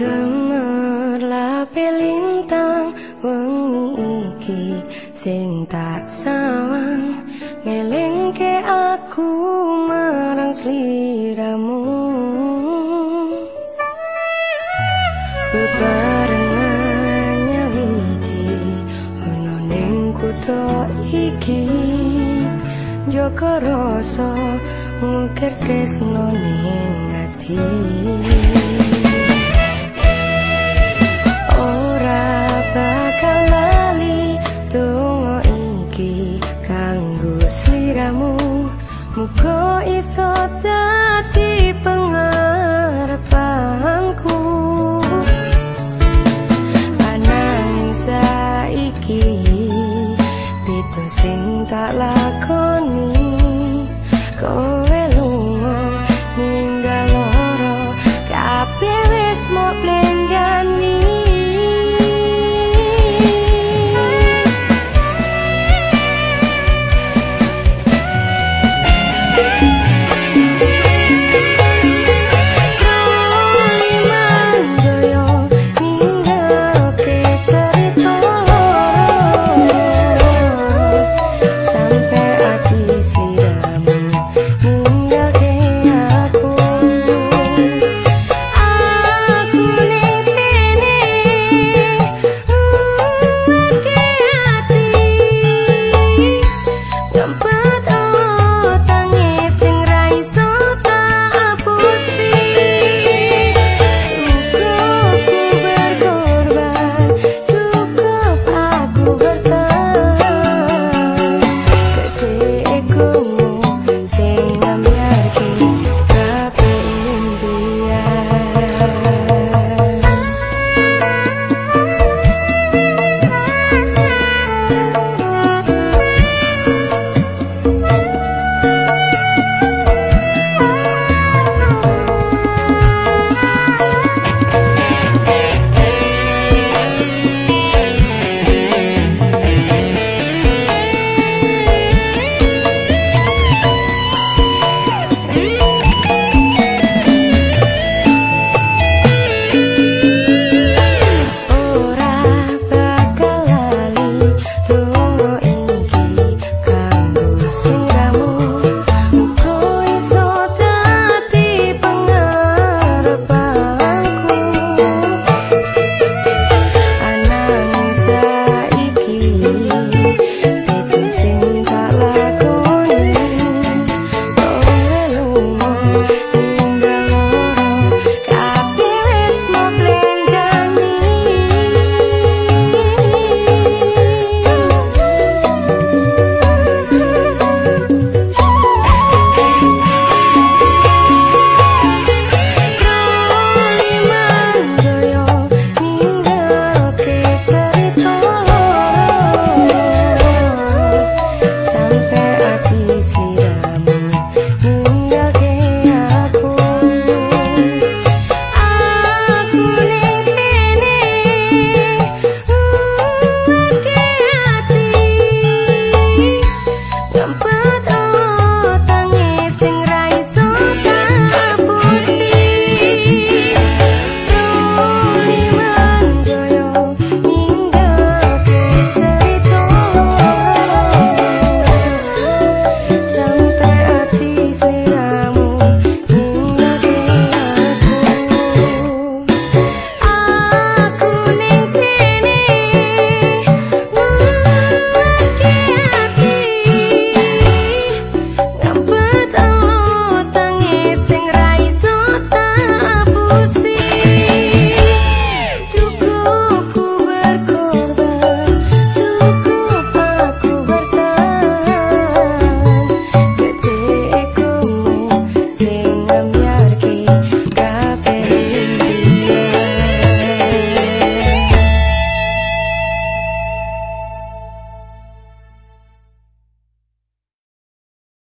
gemerlape lintang wengi iki sing tak sawang ngelingke aku marang sliramu. Bebarengannya wiji ono ning kutha iki. Joko rasa mungkir tresno ning ati. tak lakoni